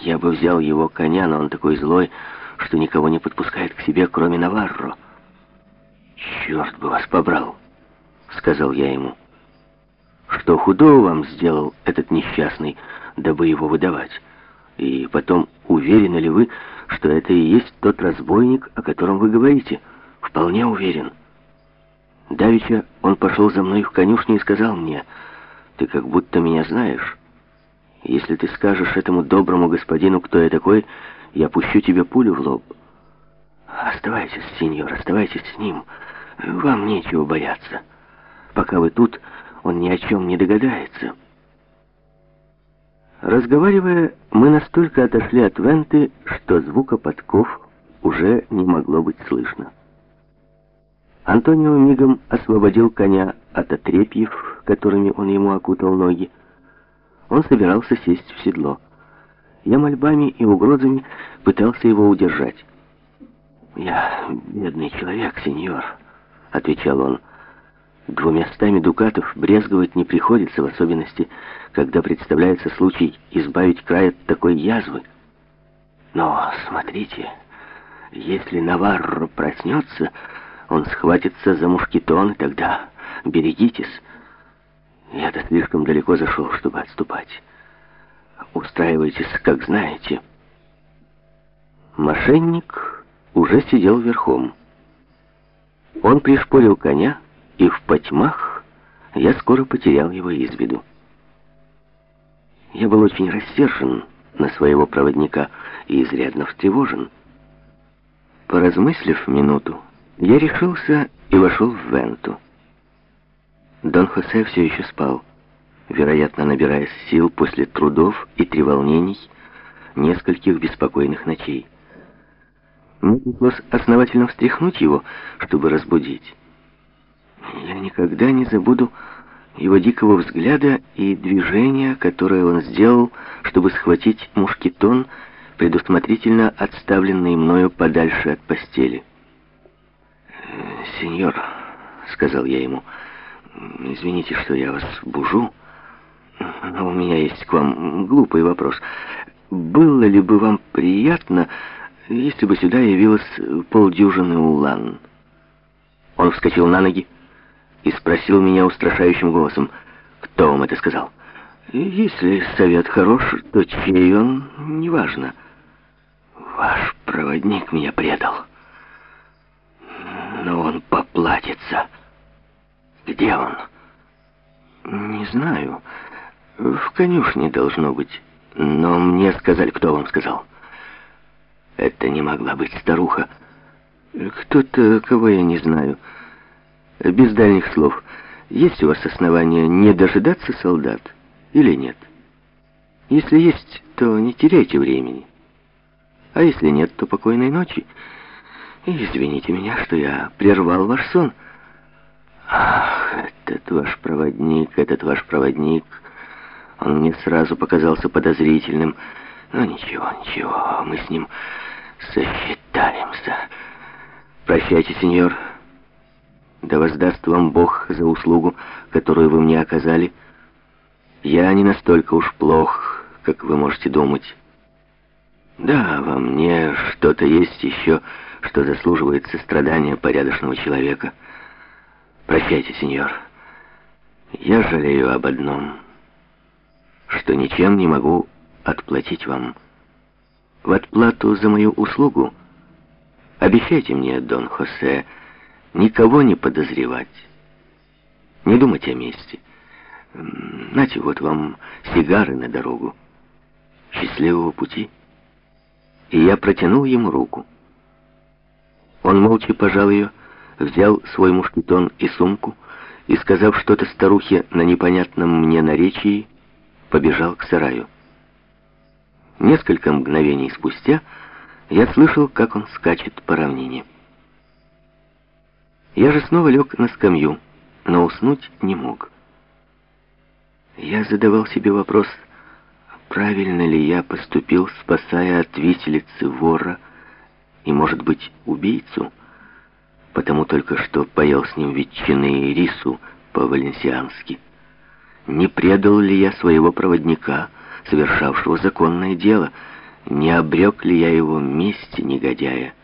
Я бы взял его коня, но он такой злой, что никого не подпускает к себе, кроме Наварро. «Черт бы вас побрал!» — сказал я ему. «Что худого вам сделал этот несчастный, дабы его выдавать? И потом, уверены ли вы, что это и есть тот разбойник, о котором вы говорите?» «Вполне уверен». Давича он пошел за мной в конюшню и сказал мне, «Ты как будто меня знаешь. Если ты скажешь этому доброму господину, кто я такой, я пущу тебе пулю в лоб». «Оставайтесь, сеньор, оставайтесь с ним. Вам нечего бояться. Пока вы тут, он ни о чем не догадается». Разговаривая, мы настолько отошли от Венты, что звука подков уже не могло быть слышно. Антонио мигом освободил коня от отрепьев, которыми он ему окутал ноги. Он собирался сесть в седло. Я мольбами и угрозами пытался его удержать. «Я бедный человек, сеньор», — отвечал он. «Двумястами дукатов брезговать не приходится, в особенности, когда представляется случай избавить край от такой язвы. Но смотрите, если Наварро проснется...» Он схватится за мушкетон, тогда берегитесь. Слишком далеко зашел, чтобы отступать. Устраивайтесь, как знаете. Мошенник уже сидел верхом. Он пришпорил коня, и в потьмах я скоро потерял его из виду. Я был очень рассержен на своего проводника и изрядно встревожен. Поразмыслив минуту, я решился и вошел в Венту. Дон Хосе все еще спал, вероятно, набираясь сил после трудов и треволнений нескольких беспокойных ночей. Мне пришлось основательно встряхнуть его, чтобы разбудить. Я никогда не забуду его дикого взгляда и движения, которое он сделал, чтобы схватить мушкетон, предусмотрительно отставленный мною подальше от постели. «Сеньор», — сказал я ему, — «извините, что я вас бужу, у меня есть к вам глупый вопрос. Было ли бы вам приятно, если бы сюда явилась полдюжины улан?» Он вскочил на ноги и спросил меня устрашающим голосом, «Кто вам это сказал?» «Если совет хорош, то чей он, неважно. Ваш проводник меня предал» но он поплатится. Где он? Не знаю. В конюшне должно быть. Но мне сказали, кто вам сказал. Это не могла быть старуха. Кто-то, кого я не знаю. Без дальних слов. Есть у вас основания не дожидаться солдат или нет? Если есть, то не теряйте времени. А если нет, то покойной ночи. Извините меня, что я прервал ваш сон. Ах, этот ваш проводник, этот ваш проводник. Он мне сразу показался подозрительным. Но ничего, ничего, мы с ним сосчитаемся. Прощайте, сеньор. Да воздаст вам Бог за услугу, которую вы мне оказали. Я не настолько уж плох, как вы можете думать. Да, во мне что-то есть еще что заслуживает сострадания порядочного человека. Прощайте, сеньор. Я жалею об одном, что ничем не могу отплатить вам. В отплату за мою услугу обещайте мне, Дон Хосе, никого не подозревать, не думать о мести. Знаете, вот вам сигары на дорогу. Счастливого пути. И я протянул ему руку. Он молча пожал ее, взял свой мушкетон и сумку и, сказав что-то старухе на непонятном мне наречии, побежал к сараю. Несколько мгновений спустя я слышал, как он скачет по равнине. Я же снова лег на скамью, но уснуть не мог. Я задавал себе вопрос, правильно ли я поступил, спасая от виселицы вора, и, может быть, убийцу, потому только что поел с ним ветчины и рису по-валенсиански. Не предал ли я своего проводника, совершавшего законное дело, не обрек ли я его мести, негодяя?